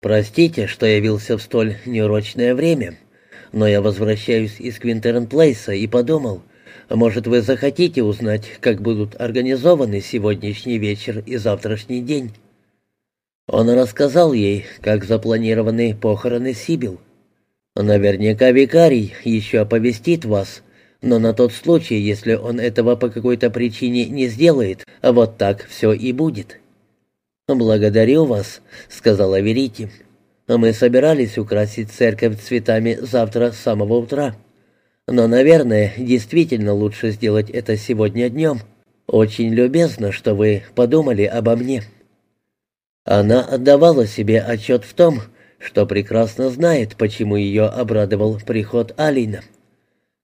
«Простите, что явился в столь неурочное время, но я возвращаюсь из Квинтерн-Плейса и подумал, может, вы захотите узнать, как будут организованы сегодняшний вечер и завтрашний день?» Он рассказал ей, как запланированы похороны Сибил. «Наверняка викарий еще оповестит вас, но на тот случай, если он этого по какой-то причине не сделает, вот так все и будет». «Благодарю вас», — сказала Верити. «Мы собирались украсить церковь цветами завтра с самого утра. Но, наверное, действительно лучше сделать это сегодня днем. Очень любезно, что вы подумали обо мне». Она отдавала себе отчет в том, что прекрасно знает, почему ее обрадовал приход Алина.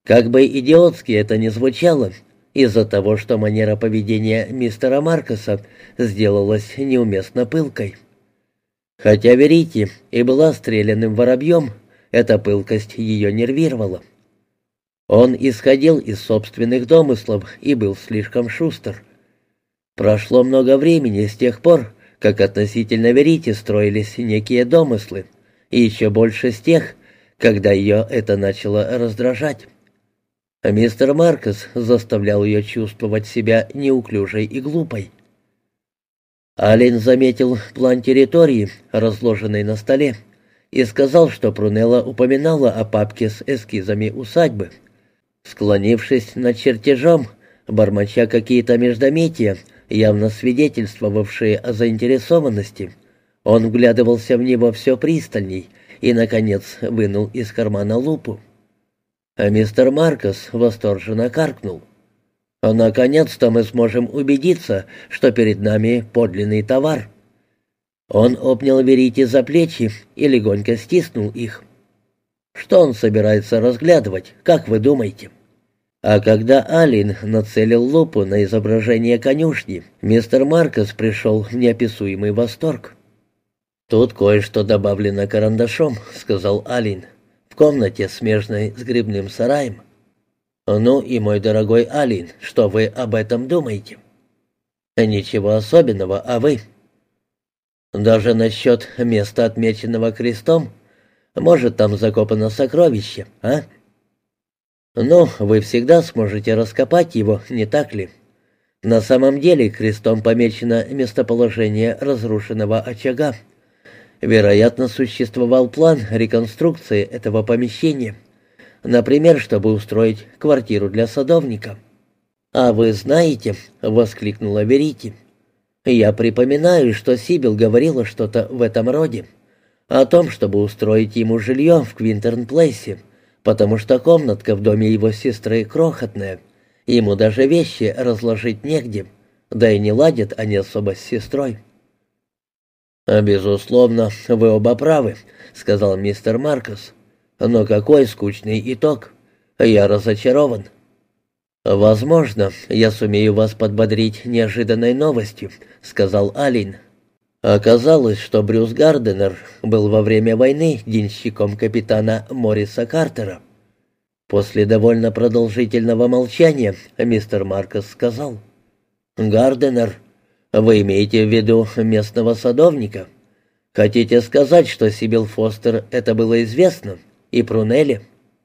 Как бы идиотски это ни звучало, из-за того, что манера поведения мистера Маркоса сделалась неуместно пылкой. Хотя Верите и была стрелянным воробьем, эта пылкость ее нервировала. Он исходил из собственных домыслов и был слишком шустр. Прошло много времени с тех пор, как относительно Верите строились некие домыслы, и еще больше с тех, когда ее это начало раздражать. А мистер Маркес заставлял ее чувствовать себя неуклюжей и глупой. Ален заметил план территории, разложенный на столе, и сказал, что Прунелла упоминала о папке с эскизами усадьбы. Склонившись над чертежом, бормоча какие-то междометия, явно свидетельствовавшие о заинтересованности. Он вглядывался в него все пристальней и, наконец, вынул из кармана лупу. А мистер Маркос восторженно каркнул. «Наконец-то мы сможем убедиться, что перед нами подлинный товар». Он обнял Верите за плечи и легонько стиснул их. «Что он собирается разглядывать, как вы думаете?» А когда Алин нацелил лупу на изображение конюшни, мистер Маркос пришел в неописуемый восторг. «Тут кое-что добавлено карандашом», — сказал Алин, — «в комнате, смежной с грибным сараем». «Ну и, мой дорогой Алин, что вы об этом думаете?» «Ничего особенного, а вы?» «Даже насчет места, отмеченного крестом? Может, там закопано сокровище, а?» Но вы всегда сможете раскопать его, не так ли? На самом деле крестом помечено местоположение разрушенного очага. Вероятно, существовал план реконструкции этого помещения. Например, чтобы устроить квартиру для садовника. «А вы знаете», — воскликнула Верити, — «я припоминаю, что Сибил говорила что-то в этом роде, о том, чтобы устроить ему жилье в Квинтерн-Плейсе, потому что комнатка в доме его сестры крохотная. Ему даже вещи разложить негде, да и не ладят они особо с сестрой. «А, «Безусловно, вы оба правы», — сказал мистер Маркос. «Но какой скучный итог. Я разочарован». «Возможно, я сумею вас подбодрить неожиданной новостью», — сказал Алин. Оказалось, что Брюс Гарденер был во время войны денщиком капитана Морриса Картера. После довольно продолжительного молчания мистер Маркос сказал, «Гарденер, вы имеете в виду местного садовника? Хотите сказать, что Сибил Фостер это было известно? И Прунелли?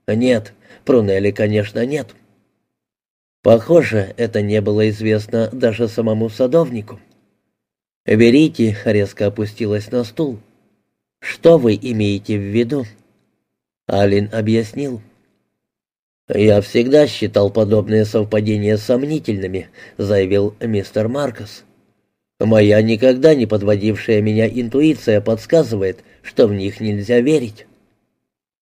Нет, Прунелли, конечно, нет». Похоже, это не было известно даже самому садовнику. Верите резко опустилась на стул. «Что вы имеете в виду?» Алин объяснил. «Я всегда считал подобные совпадения сомнительными», — заявил мистер Маркос. «Моя никогда не подводившая меня интуиция подсказывает, что в них нельзя верить».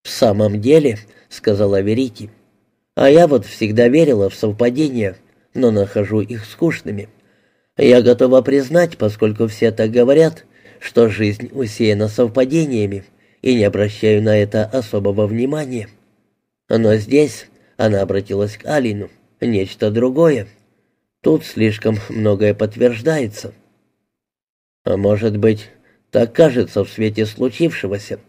«В самом деле», — сказала Верити, — «а я вот всегда верила в совпадения, но нахожу их скучными». Я готова признать, поскольку все так говорят, что жизнь усеяна совпадениями, и не обращаю на это особого внимания. Но здесь она обратилась к Алину. Нечто другое. Тут слишком многое подтверждается. А может быть, так кажется в свете случившегося,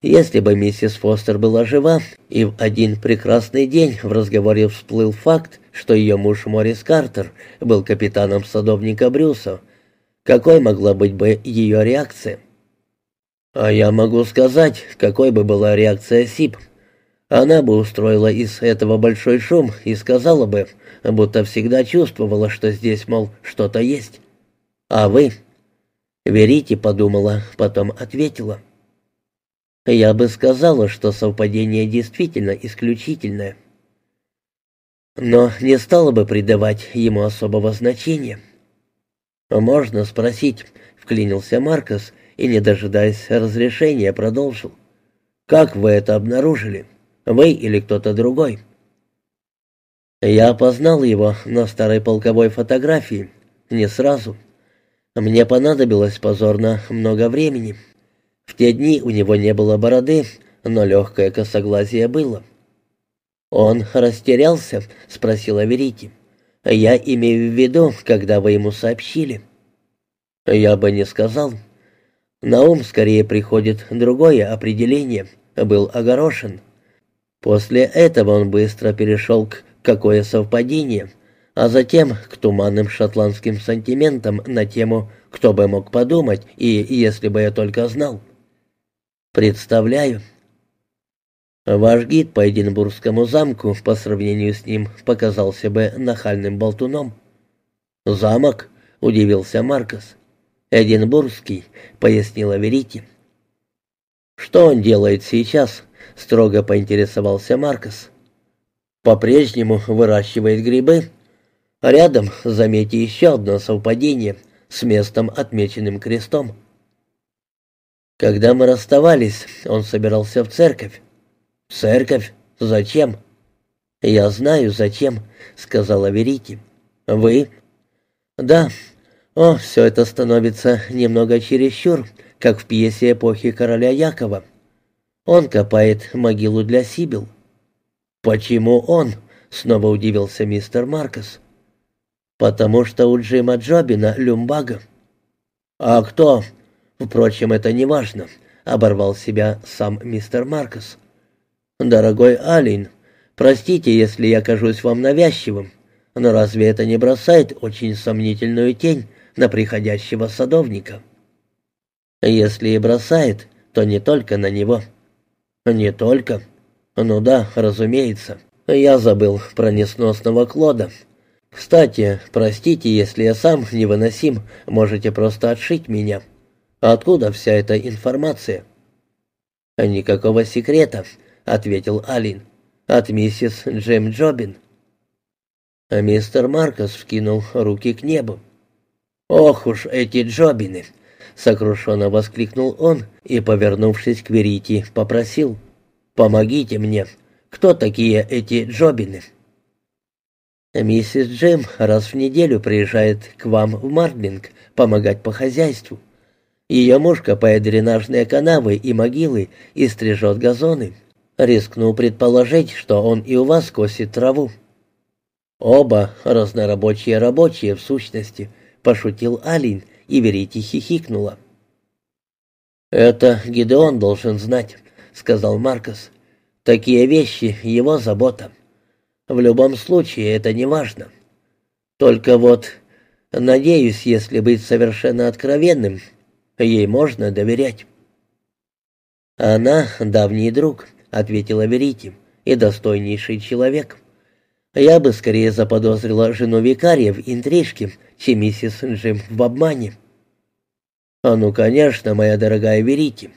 если бы миссис Фостер была жива, и в один прекрасный день в разговоре всплыл факт, что ее муж Морис Картер был капитаном садовника Брюса, какой могла быть бы ее реакция? А я могу сказать, какой бы была реакция СИП. Она бы устроила из этого большой шум и сказала бы, будто всегда чувствовала, что здесь, мол, что-то есть. А вы? Верите, подумала, потом ответила. Я бы сказала, что совпадение действительно исключительное. Но не стала бы придавать ему особого значения. «Можно спросить», — вклинился Маркос и, не дожидаясь разрешения, продолжил. «Как вы это обнаружили? Вы или кто-то другой?» Я опознал его на старой полковой фотографии. Не сразу. Мне понадобилось позорно много времени. В те дни у него не было бороды, но легкое косоглазие было. «Он растерялся?» — спросила Верити. «Я имею в виду, когда вы ему сообщили». «Я бы не сказал. На ум скорее приходит другое определение. Был огорошен. После этого он быстро перешел к «какое совпадение», а затем к туманным шотландским сантиментам на тему «кто бы мог подумать» и «если бы я только знал». «Представляю». Ваш гид по Эдинбургскому замку по сравнению с ним показался бы нахальным болтуном. «Замок?» — удивился Маркос. «Эдинбургский», — пояснила Верити. «Что он делает сейчас?» — строго поинтересовался Маркос. «По-прежнему выращивает грибы. Рядом, заметьте, еще одно совпадение с местом, отмеченным крестом. Когда мы расставались, он собирался в церковь. «Церковь? Зачем?» «Я знаю, зачем», — сказала Верити. «Вы?» «Да. О, все это становится немного чересчур, как в пьесе эпохи короля Якова. Он копает могилу для Сибил». «Почему он?» — снова удивился мистер Маркос. «Потому что у Джима Джобина люмбага». «А кто?» «Впрочем, это не важно», — оборвал себя сам мистер Маркос. «Дорогой Алин, простите, если я кажусь вам навязчивым, но разве это не бросает очень сомнительную тень на приходящего садовника?» «Если и бросает, то не только на него». «Не только?» «Ну да, разумеется. Я забыл про несносного Клода. Кстати, простите, если я сам невыносим, можете просто отшить меня. Откуда вся эта информация?» «Никакого секрета», — ответил Алин. «От миссис Джем Джобин». А мистер Маркос вскинул руки к небу. «Ох уж эти Джобины!» — сокрушенно воскликнул он и, повернувшись к Верите, попросил. «Помогите мне. Кто такие эти Джобины?» «Миссис Джем раз в неделю приезжает к вам в Мартбинг помогать по хозяйству. Ее муж копает дренажные канавы и могилы и стрижет газоны. Рискну предположить, что он и у вас косит траву». «Оба разнорабочие рабочие, в сущности», — пошутил Алин, и Верите хихикнула. «Это Гидеон должен знать», — сказал Маркос. «Такие вещи — его забота. В любом случае это не важно. Только вот, надеюсь, если быть совершенно откровенным, ей можно доверять». «Она давний друг», ответила Верити, и достойнейший человек. Я бы скорее заподозрила жену викария в интрижке, чем миссис Джим в обмане. «А ну, конечно, моя дорогая Верити».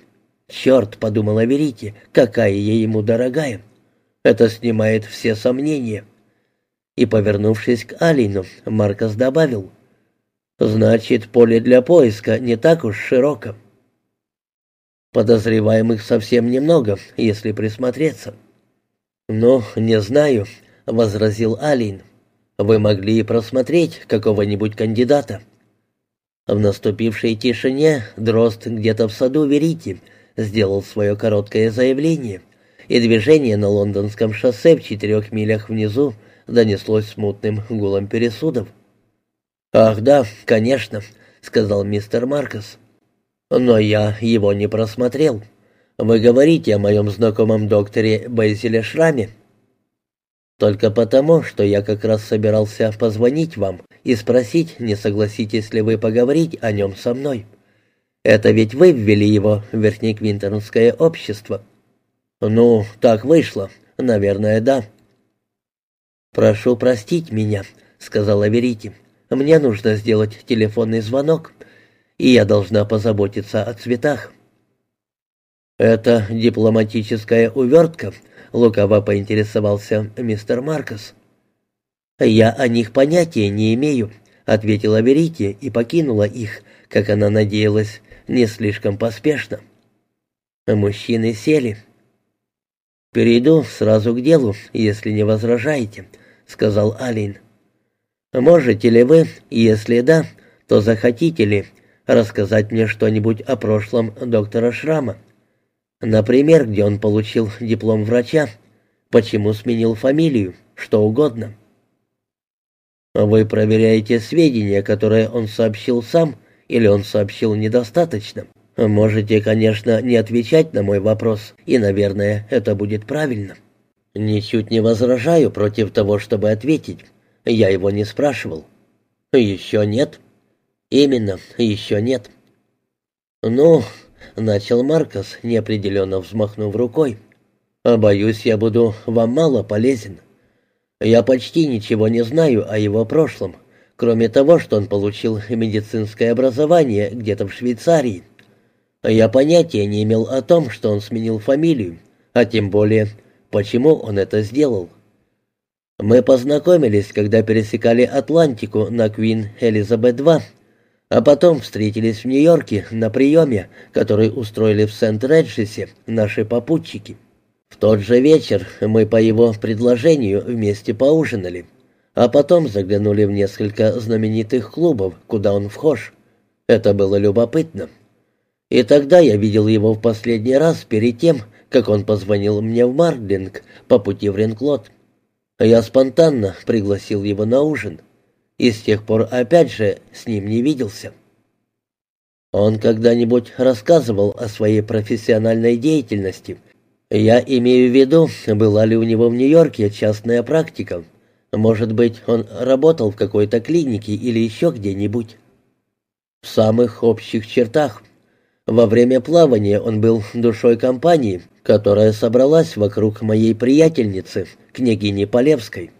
«Черт», — подумала Верити, — «какая я ему дорогая». Это снимает все сомнения. И, повернувшись к Алину, Маркос добавил, «Значит, поле для поиска не так уж широко». Подозреваемых совсем немного, если присмотреться. «Ну, не знаю», — возразил Алин. «Вы могли и просмотреть какого-нибудь кандидата». В наступившей тишине Дрозд где-то в саду Верити сделал свое короткое заявление, и движение на лондонском шоссе в четырех милях внизу донеслось смутным гулом пересудов. «Ах да, конечно», — сказал мистер Маркос. Но я его не просмотрел. Вы говорите о моем знакомом докторе Бейзеле Шраме. Только потому, что я как раз собирался позвонить вам и спросить, не согласитесь ли вы поговорить о нем со мной. Это ведь вы ввели его в Верхнеквинтернское общество». «Ну, так вышло. Наверное, да». «Прошу простить меня», — сказала Верити. «Мне нужно сделать телефонный звонок, и я должна позаботиться о цветах». «Это дипломатическая увертка», — лукаво поинтересовался мистер Маркос. «Я о них понятия не имею», — ответила Верити и покинула их, как она надеялась, не слишком поспешно. Мужчины сели. «Перейду сразу к делу, если не возражаете», — сказал Алин. «Можете ли вы, если да, то захотите ли рассказать мне что-нибудь о прошлом доктора Шрама? Например, где он получил диплом врача, почему сменил фамилию, что угодно». «Вы проверяете сведения, которые он сообщил сам, или он сообщил недостаточно?» «Можете, конечно, не отвечать на мой вопрос, и, наверное, это будет правильно». «Ничуть не возражаю против того, чтобы ответить. Я его не спрашивал». «Еще нет?» «Именно, еще нет». «Ну», — начал Маркос, неопределенно взмахнув рукой, «боюсь, я буду вам мало полезен. Я почти ничего не знаю о его прошлом, кроме того, что он получил медицинское образование где-то в Швейцарии. Я понятия не имел о том, что он сменил фамилию, а тем более, почему он это сделал. Мы познакомились, когда пересекали Атлантику на Квин Элизабет-2, а потом встретились в Нью-Йорке на приеме, который устроили в Сент-Реджисе наши попутчики. В тот же вечер мы по его предложению вместе поужинали, а потом заглянули в несколько знаменитых клубов, куда он вхож. Это было любопытно. И тогда я видел его в последний раз перед тем, как он позвонил мне в Мардлинг по пути в Ренклот. Я спонтанно пригласил его на ужин, и с тех пор опять же с ним не виделся. Он когда-нибудь рассказывал о своей профессиональной деятельности я имею в виду, была ли у него в Нью-Йорке частная практика. Может быть, он работал в какой-то клинике или еще где-нибудь. В самых общих чертах. Во время плавания он был душой компании, которая собралась вокруг моей приятельницы, княгини Полевской.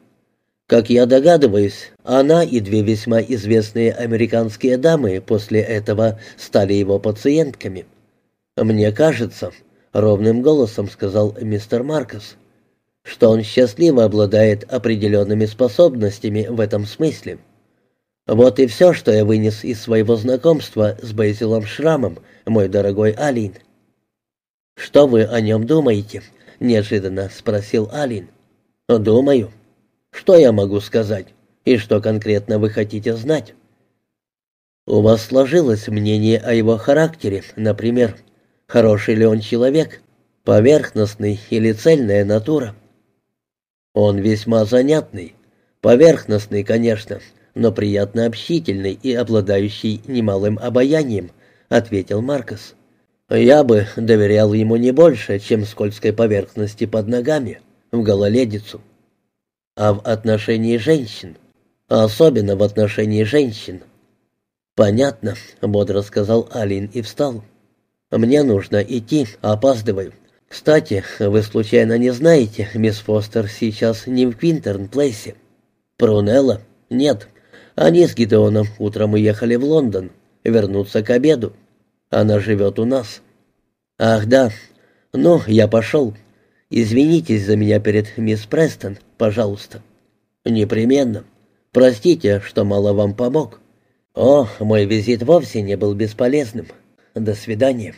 Как я догадываюсь, она и две весьма известные американские дамы после этого стали его пациентками. Мне кажется, ровным голосом сказал мистер Маркос, что он счастливо обладает определенными способностями в этом смысле. Вот и все, что я вынес из своего знакомства с Бейзилом Шрамом, мой дорогой Алин. «Что вы о нем думаете?» — неожиданно спросил Алин. «Думаю. Что я могу сказать? И что конкретно вы хотите знать?» «У вас сложилось мнение о его характере, например?» Хороший ли он человек? Поверхностный или цельная натура? Он весьма занятный. Поверхностный, конечно, но приятно общительный и обладающий немалым обаянием, ответил Маркос. Я бы доверял ему не больше, чем скользкой поверхности под ногами, в гололедицу. А в отношении женщин, особенно в отношении женщин. Понятно, бодро сказал Алин и встал. Мне нужно идти, опаздываю. Кстати, вы случайно не знаете, мисс Фостер сейчас не в Квинтерн-Плейсе? Прунелла? Нет. Они с Гидеоном утром уехали в Лондон. Вернутся к обеду. Она живет у нас. Ах, да. Ну, я пошел. Извинитесь за меня перед мисс Престон, пожалуйста. Непременно. Простите, что мало вам помог. О, мой визит вовсе не был бесполезным. До свидания.